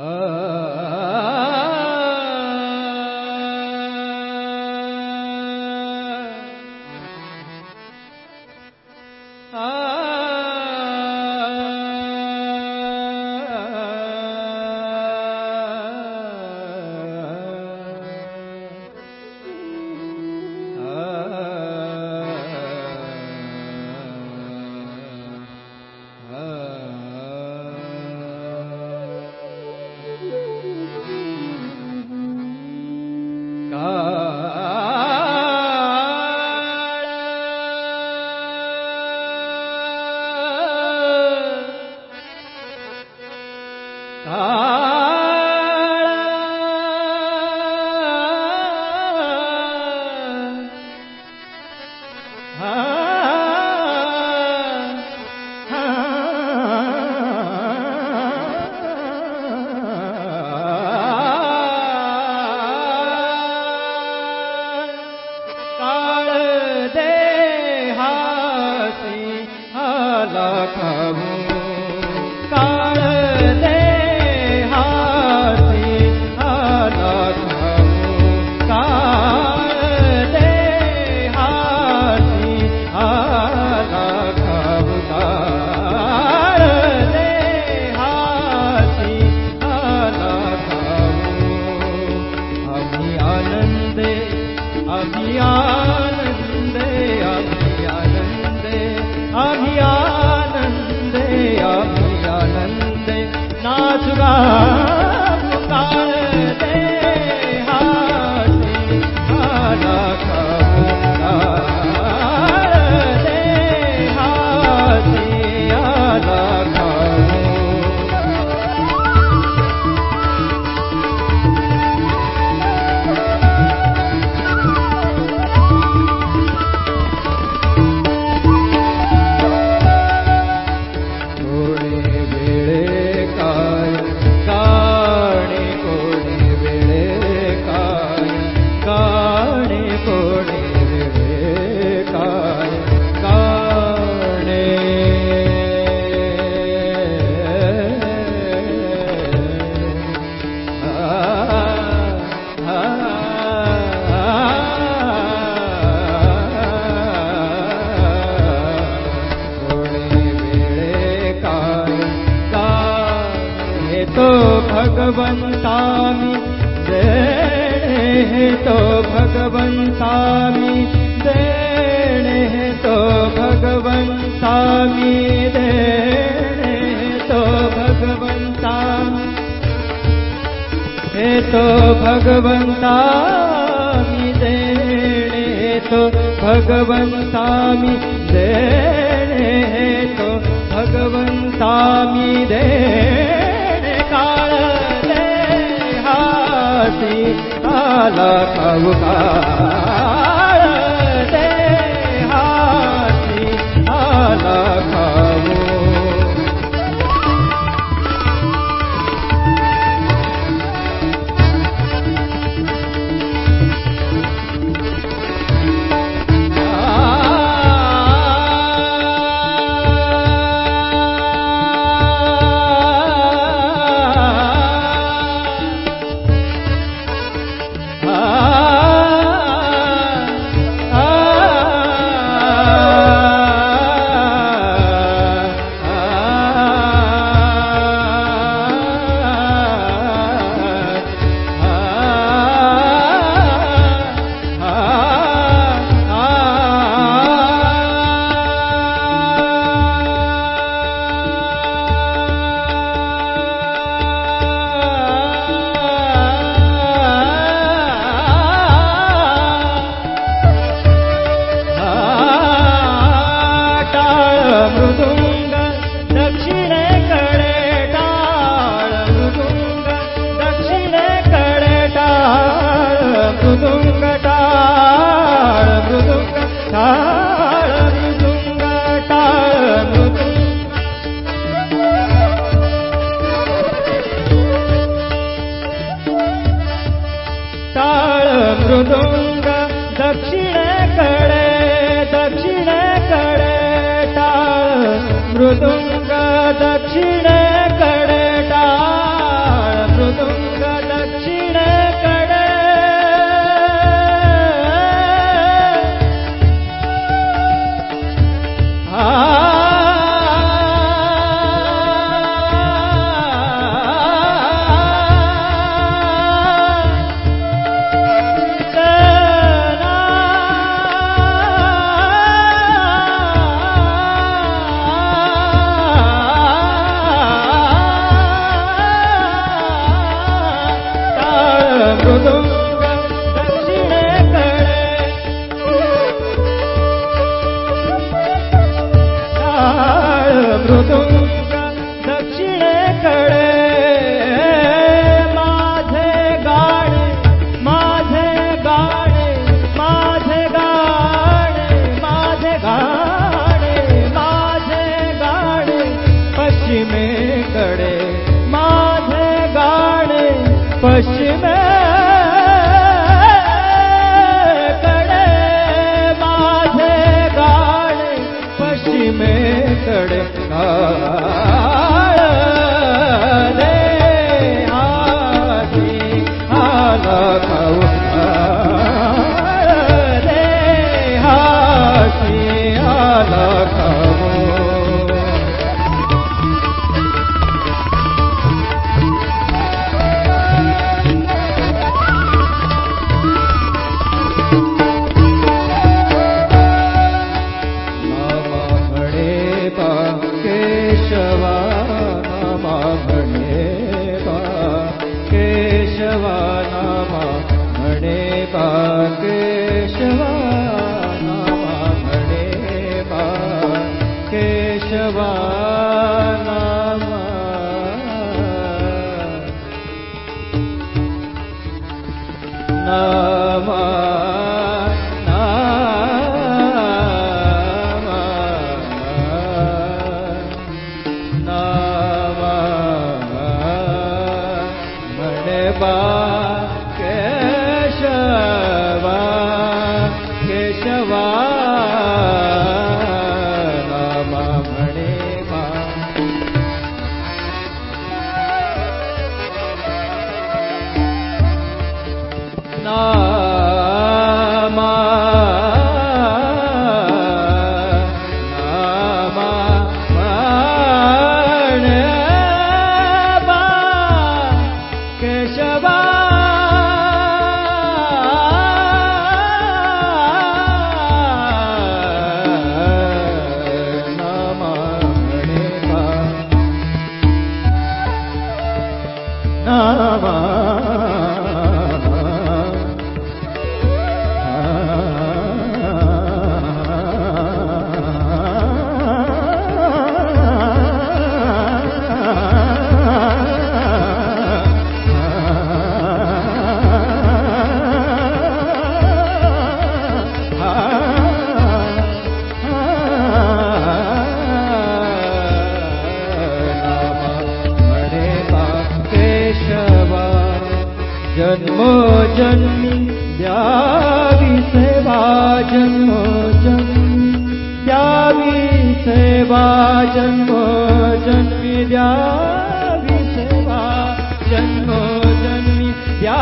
Uh... तो भगवन्तामि देणे तो भगवन्तामि देणे तो भगवन्तामि भगवं तो भगवन्तामि देणे तो भगवन्तामि देणे तो भगवन्तामि देणे आला खाउका दक्षिणकडे दक्षिणकडे दक्षिण मृदुङ्ग दक्षिण है बा जन्मो जन्मि द्यावि सेवा जन्मो जन्मि द्यावि सेवा जन्मो जन्मि द्यावि सेवा जमो जन्मि द्या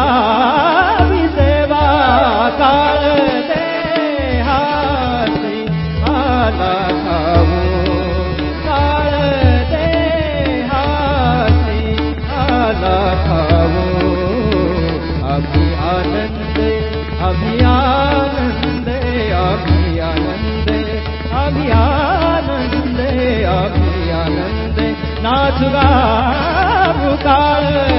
ਸੁਗਾਰ ਉਤਾਰ